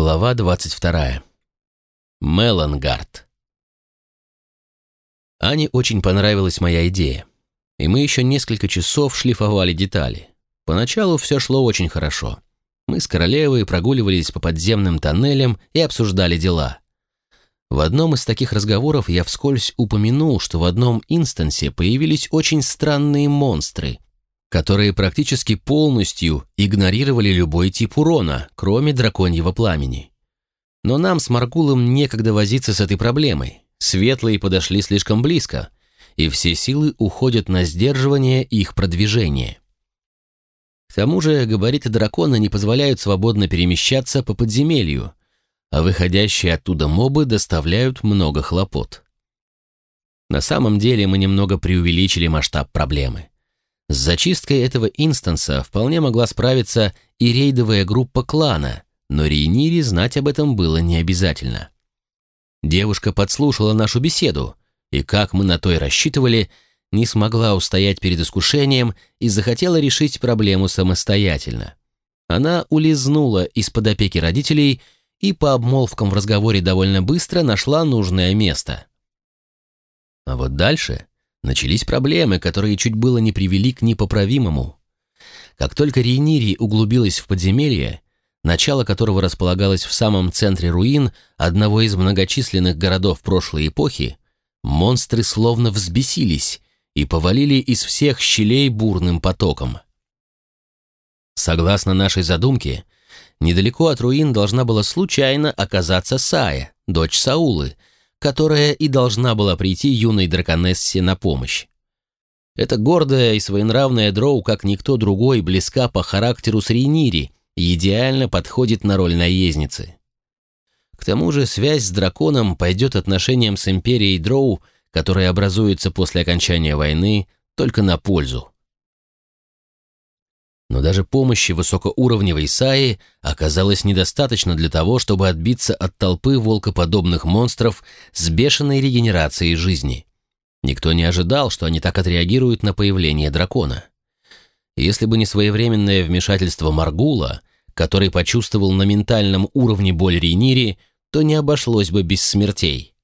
Глава 22. Мелангард. Ане очень понравилась моя идея, и мы еще несколько часов шлифовали детали. Поначалу все шло очень хорошо. Мы с королевой прогуливались по подземным тоннелям и обсуждали дела. В одном из таких разговоров я вскользь упомянул, что в одном инстансе появились очень странные монстры, которые практически полностью игнорировали любой тип урона, кроме драконьего пламени. Но нам с Маргулом некогда возиться с этой проблемой. Светлые подошли слишком близко, и все силы уходят на сдерживание их продвижения. К тому же габариты дракона не позволяют свободно перемещаться по подземелью, а выходящие оттуда мобы доставляют много хлопот. На самом деле мы немного преувеличили масштаб проблемы. С зачисткой этого инстанса вполне могла справиться и рейдовая группа клана, но Рейнире знать об этом было не обязательно. Девушка подслушала нашу беседу, и, как мы на то и рассчитывали, не смогла устоять перед искушением и захотела решить проблему самостоятельно. Она улизнула из-под опеки родителей и по обмолвкам в разговоре довольно быстро нашла нужное место. А вот дальше начались проблемы, которые чуть было не привели к непоправимому. Как только Рейнири углубилась в подземелье, начало которого располагалось в самом центре руин одного из многочисленных городов прошлой эпохи, монстры словно взбесились и повалили из всех щелей бурным потоком. Согласно нашей задумке, недалеко от руин должна была случайно оказаться Сая, дочь Саулы, которая и должна была прийти юной драконессе на помощь. Эта гордая и своенравная дроу, как никто другой, близка по характеру с Рейнири и идеально подходит на роль наездницы. К тому же связь с драконом пойдет отношениям с империей дроу, которая образуется после окончания войны, только на пользу. Но даже помощи высокоуровневой Исаи оказалось недостаточно для того, чтобы отбиться от толпы волкоподобных монстров с бешеной регенерацией жизни. Никто не ожидал, что они так отреагируют на появление дракона. Если бы не своевременное вмешательство Маргула, который почувствовал на ментальном уровне боль Рейнири, то не обошлось бы без смертей.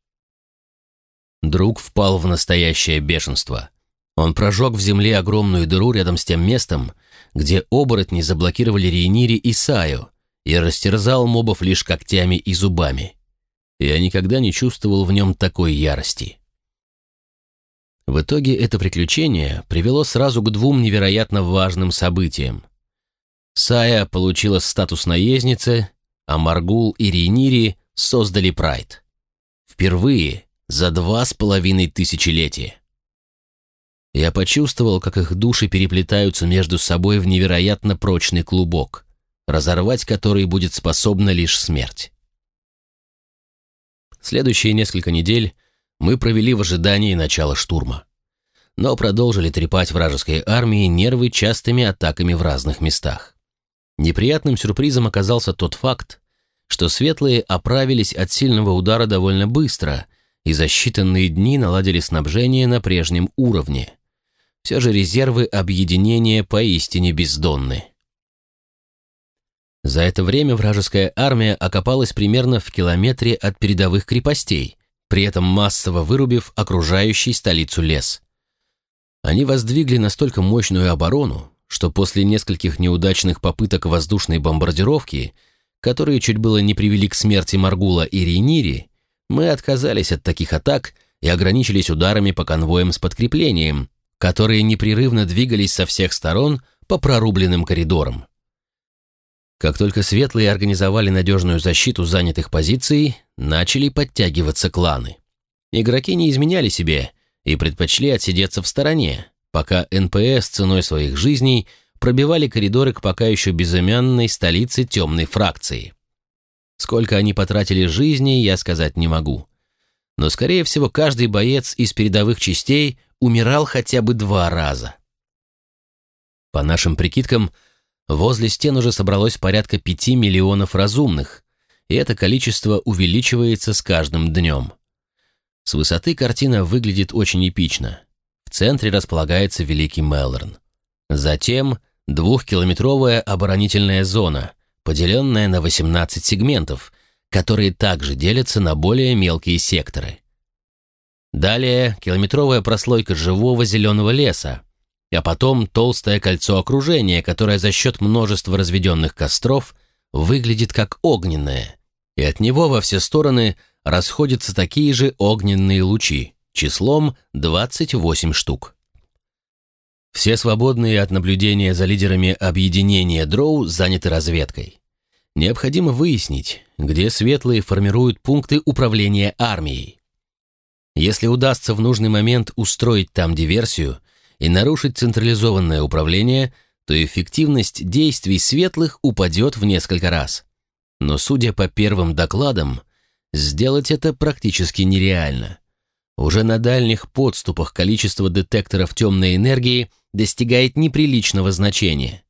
Друг впал в настоящее бешенство. Он прожег в земле огромную дыру рядом с тем местом, где оборотни заблокировали Рейнири и Саю, и растерзал мобов лишь когтями и зубами. Я никогда не чувствовал в нем такой ярости. В итоге это приключение привело сразу к двум невероятно важным событиям. Сая получила статус наездницы, а Маргул и Рейнири создали Прайд. Впервые за два с половиной тысячелетия. Я почувствовал, как их души переплетаются между собой в невероятно прочный клубок, разорвать который будет способна лишь смерть. Следующие несколько недель мы провели в ожидании начала штурма, но продолжили трепать вражеской армии нервы частыми атаками в разных местах. Неприятным сюрпризом оказался тот факт, что светлые оправились от сильного удара довольно быстро и за считанные дни наладили снабжение на прежнем уровне – все же резервы объединения поистине бездонны. За это время вражеская армия окопалась примерно в километре от передовых крепостей, при этом массово вырубив окружающий столицу лес. Они воздвигли настолько мощную оборону, что после нескольких неудачных попыток воздушной бомбардировки, которые чуть было не привели к смерти Маргула и Рейнири, мы отказались от таких атак и ограничились ударами по конвоям с подкреплением, которые непрерывно двигались со всех сторон по прорубленным коридорам. Как только светлые организовали надежную защиту занятых позиций, начали подтягиваться кланы. Игроки не изменяли себе и предпочли отсидеться в стороне, пока НПС ценой своих жизней пробивали коридоры к пока еще безымянной столице темной фракции. Сколько они потратили жизни, я сказать не могу. Но, скорее всего, каждый боец из передовых частей умирал хотя бы два раза. По нашим прикидкам, возле стен уже собралось порядка пяти миллионов разумных, и это количество увеличивается с каждым днем. С высоты картина выглядит очень эпично. В центре располагается Великий Мелорн. Затем двухкилометровая оборонительная зона, поделенная на 18 сегментов, которые также делятся на более мелкие секторы. Далее километровая прослойка живого зеленого леса, а потом толстое кольцо окружения, которое за счет множества разведенных костров выглядит как огненное, и от него во все стороны расходятся такие же огненные лучи, числом 28 штук. Все свободные от наблюдения за лидерами объединения Дроу заняты разведкой. Необходимо выяснить, где светлые формируют пункты управления армией. Если удастся в нужный момент устроить там диверсию и нарушить централизованное управление, то эффективность действий светлых упадет в несколько раз. Но судя по первым докладам, сделать это практически нереально. Уже на дальних подступах количество детекторов темной энергии достигает неприличного значения.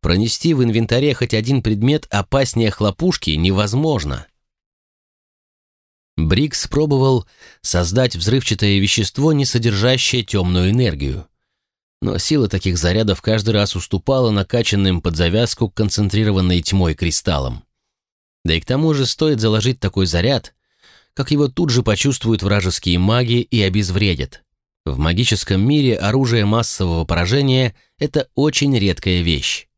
Пронести в инвентаре хоть один предмет опаснее хлопушки невозможно. Брикс пробовал создать взрывчатое вещество, не содержащее темную энергию. Но сила таких зарядов каждый раз уступала накачанным под завязку концентрированной тьмой кристаллам. Да и к тому же стоит заложить такой заряд, как его тут же почувствуют вражеские маги и обезвредят. В магическом мире оружие массового поражения – это очень редкая вещь.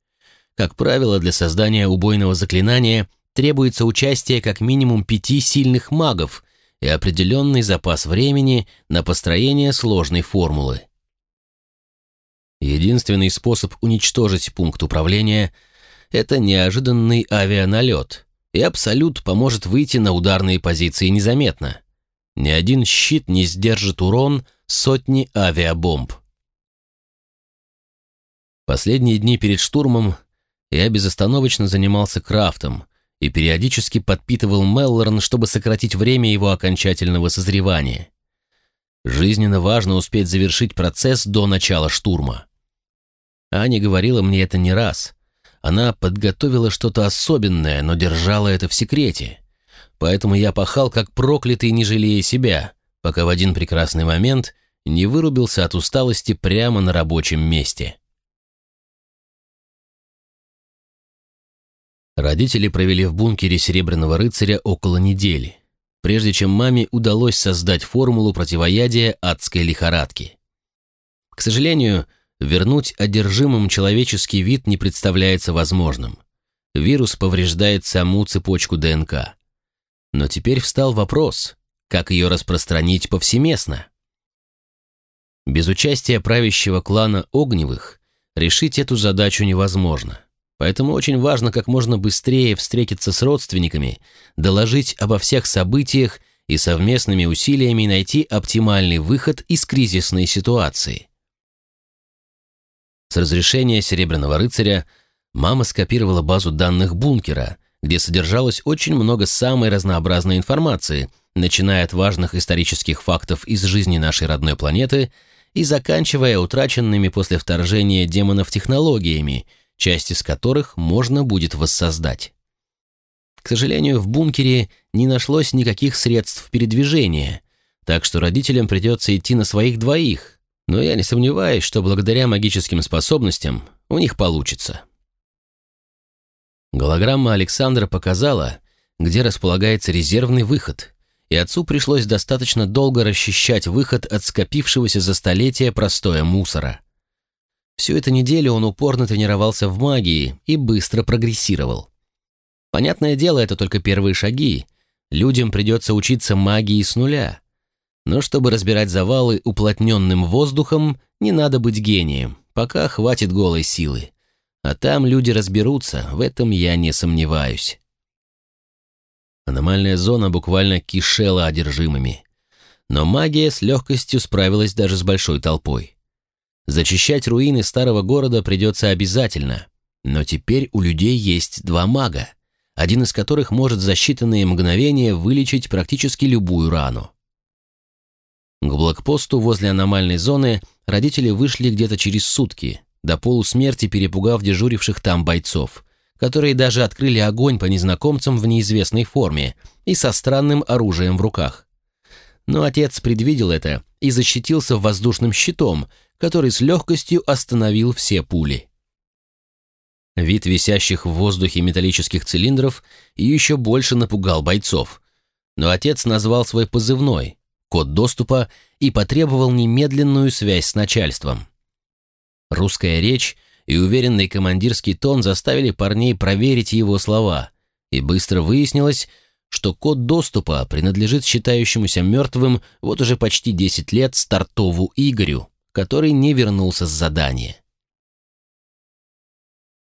Как правило, для создания убойного заклинания требуется участие как минимум пяти сильных магов и определенный запас времени на построение сложной формулы. Единственный способ уничтожить пункт управления – это неожиданный авианалет, и Абсолют поможет выйти на ударные позиции незаметно. Ни один щит не сдержит урон сотни авиабомб. Последние дни перед штурмом я безостановочно занимался крафтом и периодически подпитывал Меллорн, чтобы сократить время его окончательного созревания. Жизненно важно успеть завершить процесс до начала штурма. Аня говорила мне это не раз. Она подготовила что-то особенное, но держала это в секрете. Поэтому я пахал как проклятый, не жалея себя, пока в один прекрасный момент не вырубился от усталости прямо на рабочем месте. Родители провели в бункере Серебряного рыцаря около недели, прежде чем маме удалось создать формулу противоядия адской лихорадки. К сожалению, вернуть одержимым человеческий вид не представляется возможным. Вирус повреждает саму цепочку ДНК. Но теперь встал вопрос, как ее распространить повсеместно. Без участия правящего клана Огневых решить эту задачу невозможно. Поэтому очень важно как можно быстрее встретиться с родственниками, доложить обо всех событиях и совместными усилиями найти оптимальный выход из кризисной ситуации. С разрешения Серебряного рыцаря мама скопировала базу данных бункера, где содержалось очень много самой разнообразной информации, начиная от важных исторических фактов из жизни нашей родной планеты и заканчивая утраченными после вторжения демонов технологиями – часть из которых можно будет воссоздать. К сожалению, в бункере не нашлось никаких средств передвижения, так что родителям придется идти на своих двоих, но я не сомневаюсь, что благодаря магическим способностям у них получится. Голограмма Александра показала, где располагается резервный выход, и отцу пришлось достаточно долго расчищать выход от скопившегося за столетия простоя мусора. Всю эту неделю он упорно тренировался в магии и быстро прогрессировал. Понятное дело, это только первые шаги. Людям придется учиться магии с нуля. Но чтобы разбирать завалы уплотненным воздухом, не надо быть гением, пока хватит голой силы. А там люди разберутся, в этом я не сомневаюсь. Аномальная зона буквально кишела одержимыми. Но магия с легкостью справилась даже с большой толпой. Зачищать руины старого города придется обязательно. Но теперь у людей есть два мага, один из которых может за считанные мгновения вылечить практически любую рану. К блокпосту возле аномальной зоны родители вышли где-то через сутки, до полусмерти перепугав дежуривших там бойцов, которые даже открыли огонь по незнакомцам в неизвестной форме и со странным оружием в руках. Но отец предвидел это и защитился воздушным щитом, который с легкостью остановил все пули. Вид висящих в воздухе металлических цилиндров еще больше напугал бойцов. Но отец назвал свой позывной, код доступа и потребовал немедленную связь с начальством. Русская речь и уверенный командирский тон заставили парней проверить его слова, и быстро выяснилось, что код доступа принадлежит считающемуся мертвым вот уже почти 10 лет Стартову Игорю, который не вернулся с задания.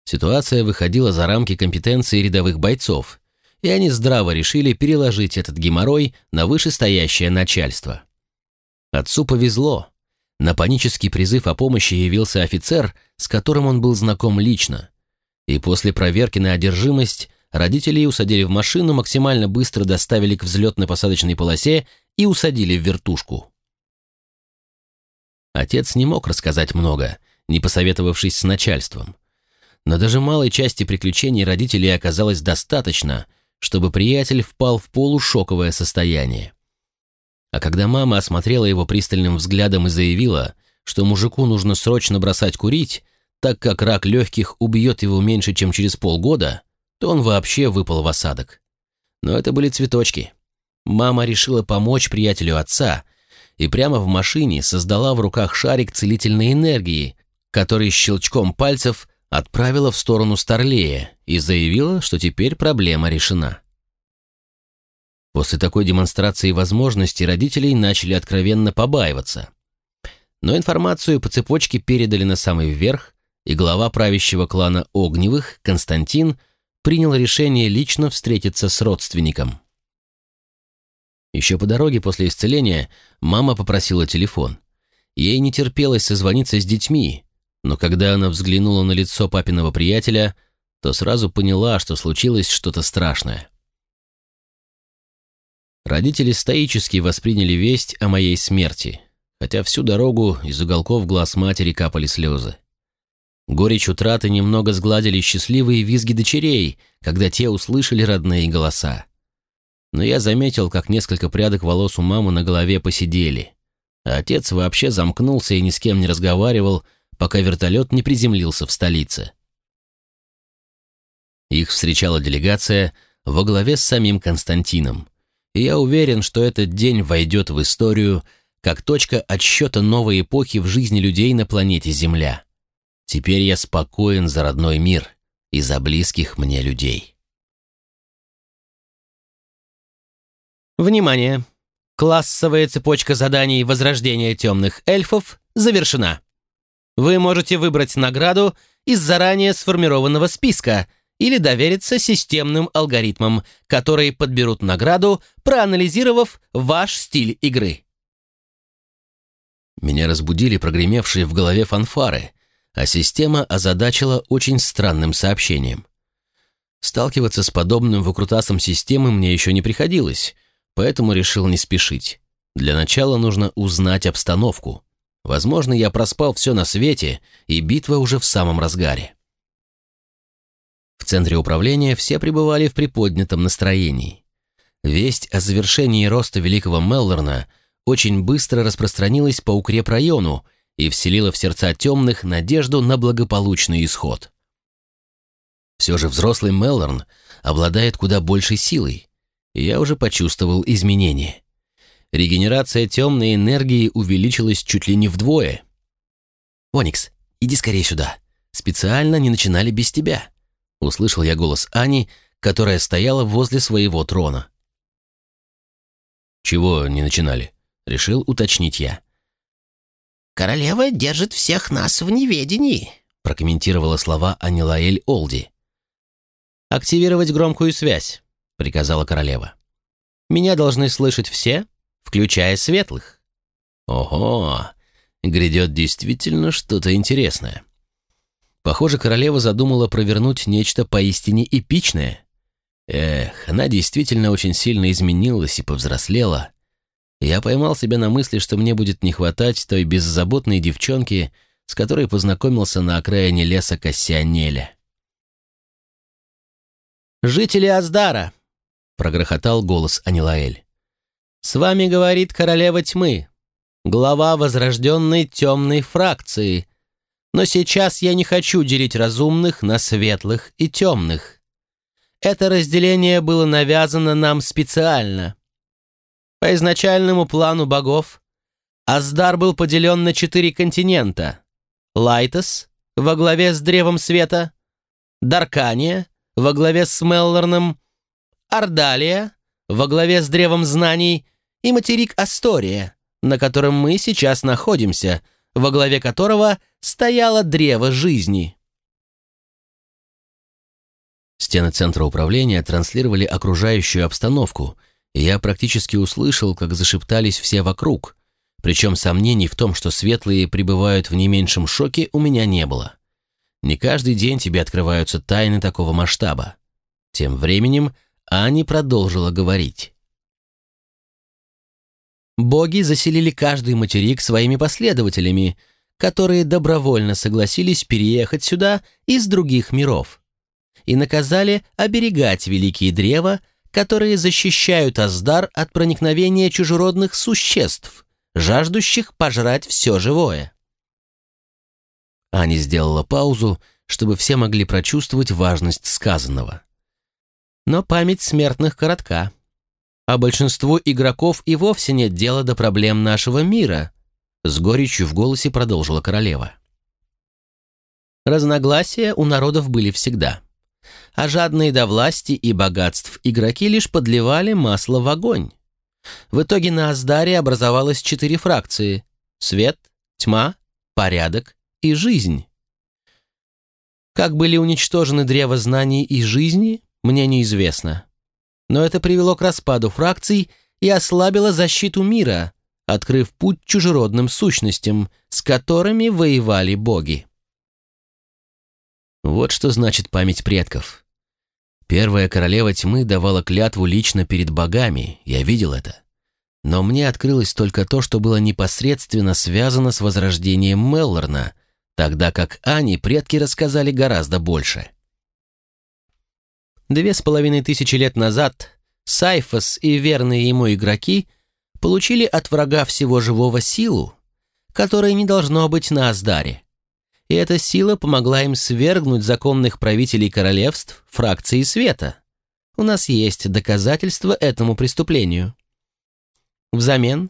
Ситуация выходила за рамки компетенции рядовых бойцов, и они здраво решили переложить этот геморрой на вышестоящее начальство. Отцу повезло. На панический призыв о помощи явился офицер, с которым он был знаком лично. И после проверки на одержимость родителей усадили в машину, максимально быстро доставили к взлетно-посадочной полосе и усадили в вертушку. Отец не мог рассказать много, не посоветовавшись с начальством но даже малой части приключений родителей оказалось достаточно, чтобы приятель впал в полушоковое состояние. А когда мама осмотрела его пристальным взглядом и заявила, что мужику нужно срочно бросать курить, так как рак легких убьет его меньше, чем через полгода, то он вообще выпал в осадок. Но это были цветочки. Мама решила помочь приятелю отца и прямо в машине создала в руках шарик целительной энергии, который щелчком пальцев отправила в сторону Старлея и заявила, что теперь проблема решена. После такой демонстрации возможностей родителей начали откровенно побаиваться. Но информацию по цепочке передали на самый верх, и глава правящего клана Огневых, Константин, принял решение лично встретиться с родственником. Еще по дороге после исцеления мама попросила телефон. Ей не терпелось созвониться с детьми, но когда она взглянула на лицо папиного приятеля, то сразу поняла, что случилось что-то страшное. Родители стоически восприняли весть о моей смерти, хотя всю дорогу из уголков глаз матери капали слезы. Горечь утраты немного сгладили счастливые визги дочерей, когда те услышали родные голоса. Но я заметил, как несколько прядок волос у мамы на голове посидели, отец вообще замкнулся и ни с кем не разговаривал, пока вертолет не приземлился в столице. Их встречала делегация во главе с самим Константином, и я уверен, что этот день войдет в историю как точка отсчета новой эпохи в жизни людей на планете Земля. Теперь я спокоен за родной мир и за близких мне людей. Внимание! Классовая цепочка заданий Возрождения темных эльфов завершена. Вы можете выбрать награду из заранее сформированного списка или довериться системным алгоритмам, которые подберут награду, проанализировав ваш стиль игры. Меня разбудили прогремевшие в голове фанфары, а система озадачила очень странным сообщением. Сталкиваться с подобным выкрутасом системы мне еще не приходилось, поэтому решил не спешить. Для начала нужно узнать обстановку. Возможно, я проспал все на свете, и битва уже в самом разгаре. В центре управления все пребывали в приподнятом настроении. Весть о завершении роста Великого Меллорна очень быстро распространилась по укрепрайону и вселила в сердца темных надежду на благополучный исход. Все же взрослый Меллорн обладает куда большей силой, я уже почувствовал изменения. Регенерация темной энергии увеличилась чуть ли не вдвое. «Оникс, иди скорее сюда. Специально не начинали без тебя», — услышал я голос Ани, которая стояла возле своего трона. «Чего не начинали?» — решил уточнить я. «Королева держит всех нас в неведении», — прокомментировала слова Анилаэль Олди. «Активировать громкую связь», — приказала королева. «Меня должны слышать все, включая светлых. Ого, грядет действительно что-то интересное. Похоже, королева задумала провернуть нечто поистине эпичное. Эх, она действительно очень сильно изменилась и повзрослела. Я поймал себя на мысли, что мне будет не хватать той беззаботной девчонки, с которой познакомился на окраине леса Кассианеля. «Жители Аздара!» — прогрохотал голос Анилаэль. «С вами говорит королева тьмы, глава возрожденной темной фракции. Но сейчас я не хочу делить разумных на светлых и темных. Это разделение было навязано нам специально. По изначальному плану богов Аздар был поделен на четыре континента. Лайтос во главе с Древом Света, Даркания во главе с Меллорном, Ардалия во главе с Древом Знаний и материк Астория, на котором мы сейчас находимся, во главе которого стояло Древо Жизни. Стены центра управления транслировали окружающую обстановку, и я практически услышал, как зашептались все вокруг, причем сомнений в том, что светлые пребывают в не меньшем шоке, у меня не было. Не каждый день тебе открываются тайны такого масштаба. Тем временем Ани продолжила говорить. Боги заселили каждый материк своими последователями, которые добровольно согласились переехать сюда из других миров, и наказали оберегать великие древа, которые защищают Аздар от проникновения чужеродных существ, жаждущих пожрать все живое. Аня сделала паузу, чтобы все могли прочувствовать важность сказанного. Но память смертных коротка. А большинству игроков и вовсе нет дела до проблем нашего мира, с горечью в голосе продолжила королева. Разногласия у народов были всегда. А жадные до власти и богатств игроки лишь подливали масло в огонь. В итоге на Аздаре образовалось четыре фракции – свет, тьма, порядок и жизнь. Как были уничтожены древо знаний и жизни, мне неизвестно. Но это привело к распаду фракций и ослабило защиту мира, открыв путь чужеродным сущностям, с которыми воевали боги. Вот что значит память предков. Первая королева тьмы давала клятву лично перед богами, я видел это. Но мне открылось только то, что было непосредственно связано с возрождением Меллорна, тогда как Ани предки рассказали гораздо больше. Две с половиной тысячи лет назад Сайфос и верные ему игроки получили от врага всего живого силу, которая не должно быть на Аздаре. И эта сила помогла им свергнуть законных правителей королевств фракции света. У нас есть доказательства этому преступлению. Взамен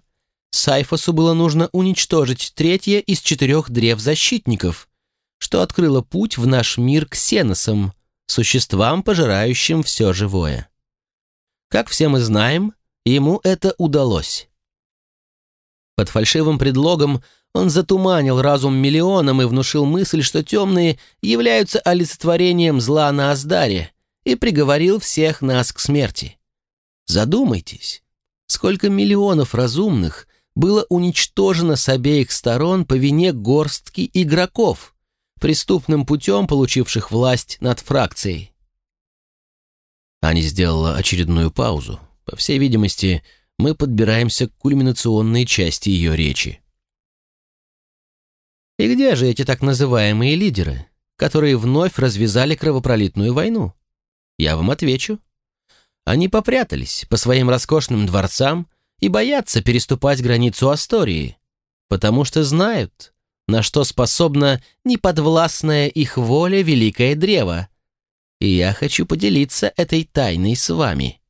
Сайфосу было нужно уничтожить третье из четырех древ защитников, что открыло путь в наш мир к сеносам, существам, пожирающим все живое. Как все мы знаем, ему это удалось. Под фальшивым предлогом он затуманил разум миллионам и внушил мысль, что темные являются олицетворением зла на Аздаре, и приговорил всех нас к смерти. Задумайтесь, сколько миллионов разумных было уничтожено с обеих сторон по вине горстки игроков, преступным путем получивших власть над фракцией. Аня сделала очередную паузу. По всей видимости, мы подбираемся к кульминационной части ее речи. И где же эти так называемые лидеры, которые вновь развязали кровопролитную войну? Я вам отвечу. Они попрятались по своим роскошным дворцам и боятся переступать границу Астории, потому что знают, на что способна неподвластная их воля Великое Древо. И я хочу поделиться этой тайной с вами.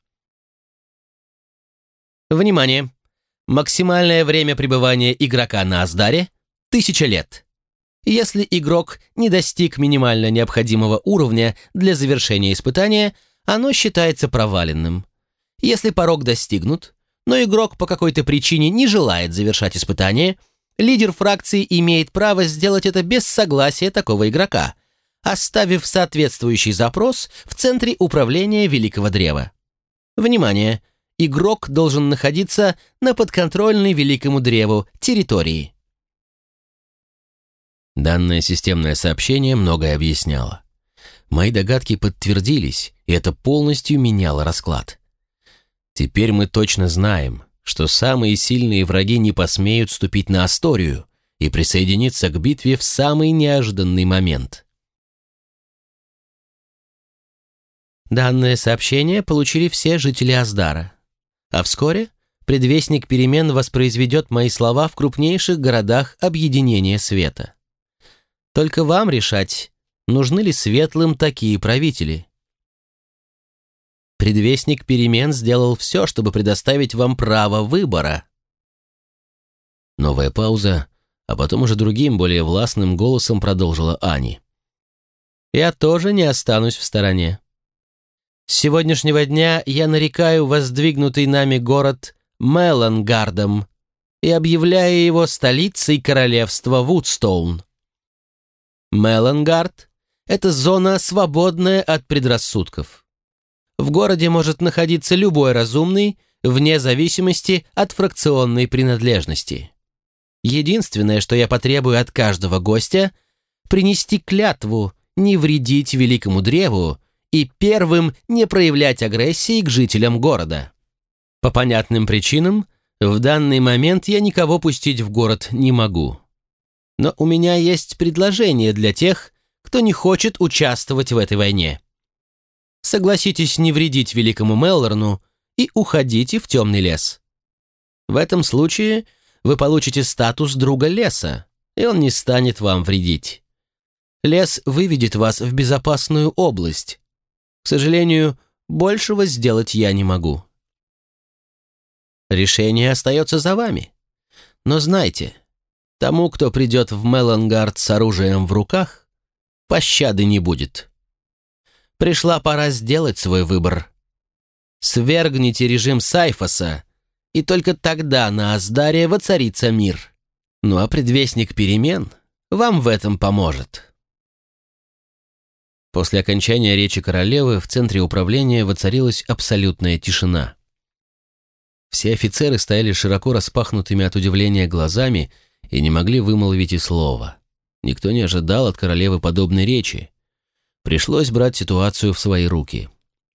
Внимание! Максимальное время пребывания игрока на Аздаре – тысяча лет. Если игрок не достиг минимально необходимого уровня для завершения испытания, оно считается проваленным. Если порог достигнут, но игрок по какой-то причине не желает завершать испытание, лидер фракции имеет право сделать это без согласия такого игрока, оставив соответствующий запрос в центре управления Великого Древа. Внимание! Игрок должен находиться на подконтрольной Великому Древу территории. Данное системное сообщение многое объясняло. Мои догадки подтвердились, и это полностью меняло расклад. Теперь мы точно знаем, что самые сильные враги не посмеют ступить на Асторию и присоединиться к битве в самый неожиданный момент. Данное сообщение получили все жители Аздара. А вскоре предвестник перемен воспроизведет мои слова в крупнейших городах объединения света. Только вам решать, нужны ли светлым такие правители. Предвестник перемен сделал все, чтобы предоставить вам право выбора. Новая пауза, а потом уже другим, более властным голосом продолжила Ани. «Я тоже не останусь в стороне. С сегодняшнего дня я нарекаю воздвигнутый нами город Мелангардом и объявляю его столицей королевства Вудстоун. Мелангард — это зона, свободная от предрассудков. В городе может находиться любой разумный, вне зависимости от фракционной принадлежности. Единственное, что я потребую от каждого гостя — принести клятву, не вредить великому древу и первым не проявлять агрессии к жителям города. По понятным причинам, в данный момент я никого пустить в город не могу. Но у меня есть предложение для тех, кто не хочет участвовать в этой войне. Согласитесь не вредить великому Меллорну и уходите в темный лес. В этом случае вы получите статус друга леса, и он не станет вам вредить. Лес выведет вас в безопасную область. К сожалению, большего сделать я не могу. Решение остается за вами. Но знайте, тому, кто придет в Мелангард с оружием в руках, пощады не будет. Пришла пора сделать свой выбор. Свергните режим Сайфоса и только тогда на Аздаре воцарится мир. Ну а предвестник перемен вам в этом поможет. После окончания речи королевы в центре управления воцарилась абсолютная тишина. Все офицеры стояли широко распахнутыми от удивления глазами и не могли вымолвить и слова. Никто не ожидал от королевы подобной речи. Пришлось брать ситуацию в свои руки.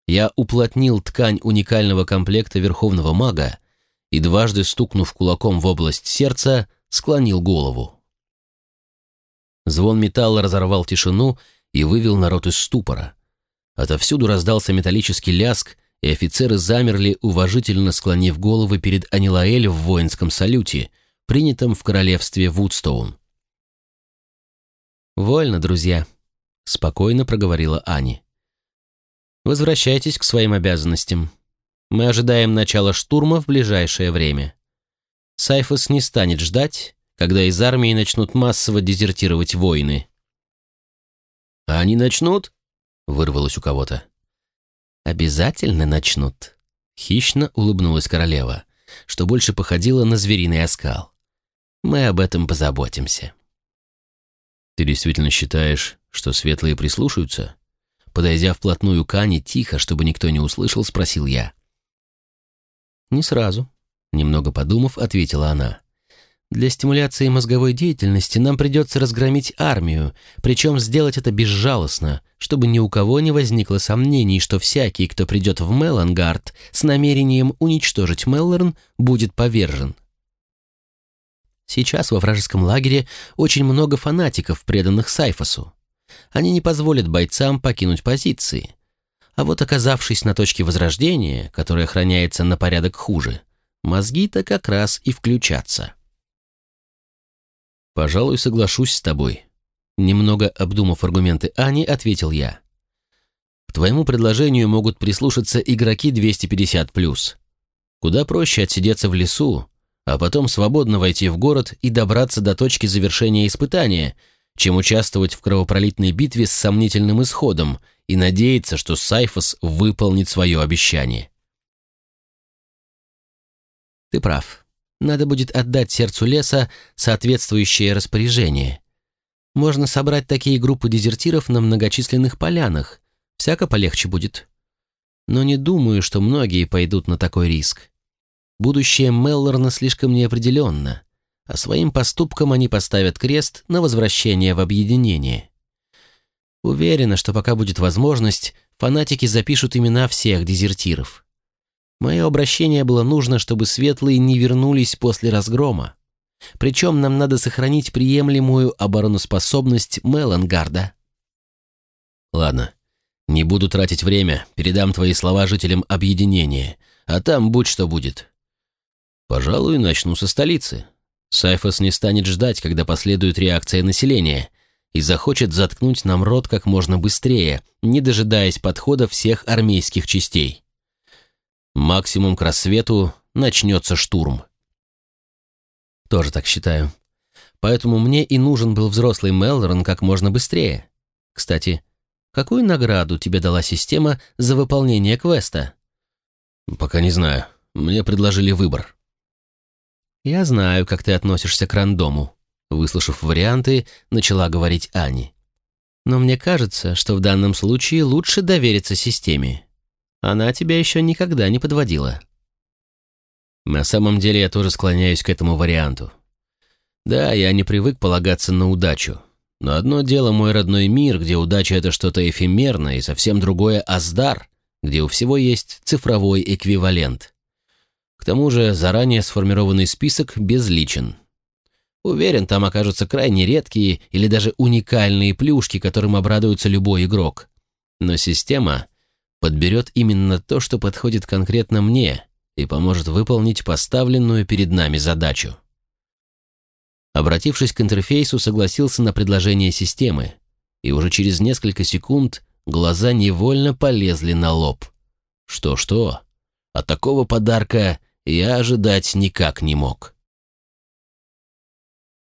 Я уплотнил ткань уникального комплекта Верховного Мага и, дважды стукнув кулаком в область сердца, склонил голову. Звон металла разорвал тишину и вывел народ из ступора. Отовсюду раздался металлический ляск, и офицеры замерли, уважительно склонив головы перед Анилаэль в воинском салюте, принятом в королевстве Вудстоун. «Вольно, друзья», — спокойно проговорила Ани. «Возвращайтесь к своим обязанностям. Мы ожидаем начала штурма в ближайшее время. Сайфос не станет ждать, когда из армии начнут массово дезертировать воины». «А они начнут?» — вырвалось у кого-то. «Обязательно начнут», — хищно улыбнулась королева, что больше походило на звериный оскал. «Мы об этом позаботимся». «Ты действительно считаешь, что светлые прислушаются?» Подойдя вплотную к Ане, тихо, чтобы никто не услышал, спросил я. «Не сразу», — немного подумав, ответила она. «Для стимуляции мозговой деятельности нам придется разгромить армию, причем сделать это безжалостно, чтобы ни у кого не возникло сомнений, что всякий, кто придет в Мелангард с намерением уничтожить Меллорн, будет повержен». Сейчас во вражеском лагере очень много фанатиков, преданных Сайфосу. Они не позволят бойцам покинуть позиции. А вот оказавшись на точке возрождения, которая охраняется на порядок хуже, мозги-то как раз и включатся. «Пожалуй, соглашусь с тобой», — немного обдумав аргументы Ани, ответил я. «К твоему предложению могут прислушаться игроки 250+. Куда проще отсидеться в лесу, а потом свободно войти в город и добраться до точки завершения испытания, чем участвовать в кровопролитной битве с сомнительным исходом и надеяться, что Сайфос выполнит свое обещание. Ты прав. Надо будет отдать сердцу леса соответствующее распоряжение. Можно собрать такие группы дезертиров на многочисленных полянах. Всяко полегче будет. Но не думаю, что многие пойдут на такой риск. Будущее Меллорна слишком неопределенно, а своим поступкам они поставят крест на возвращение в объединение. Уверена, что пока будет возможность, фанатики запишут имена всех дезертиров. Мое обращение было нужно, чтобы светлые не вернулись после разгрома. Причем нам надо сохранить приемлемую обороноспособность Мелангарда. Ладно, не буду тратить время, передам твои слова жителям объединения, а там будь что будет. Пожалуй, начну со столицы. Сайфос не станет ждать, когда последует реакция населения, и захочет заткнуть нам рот как можно быстрее, не дожидаясь подхода всех армейских частей. Максимум к рассвету начнется штурм. Тоже так считаю. Поэтому мне и нужен был взрослый Мелрон как можно быстрее. Кстати, какую награду тебе дала система за выполнение квеста? Пока не знаю. Мне предложили выбор. Я знаю, как ты относишься к рандому. Выслушав варианты, начала говорить Ани. Но мне кажется, что в данном случае лучше довериться системе. Она тебя еще никогда не подводила. На самом деле я тоже склоняюсь к этому варианту. Да, я не привык полагаться на удачу. Но одно дело мой родной мир, где удача — это что-то эфемерное, и совсем другое — Аздар, где у всего есть цифровой эквивалент. К тому же заранее сформированный список безличен. Уверен, там окажутся крайне редкие или даже уникальные плюшки, которым обрадуется любой игрок. Но система подберет именно то, что подходит конкретно мне и поможет выполнить поставленную перед нами задачу. Обратившись к интерфейсу, согласился на предложение системы, и уже через несколько секунд глаза невольно полезли на лоб. Что-что, от такого подарка я ожидать никак не мог.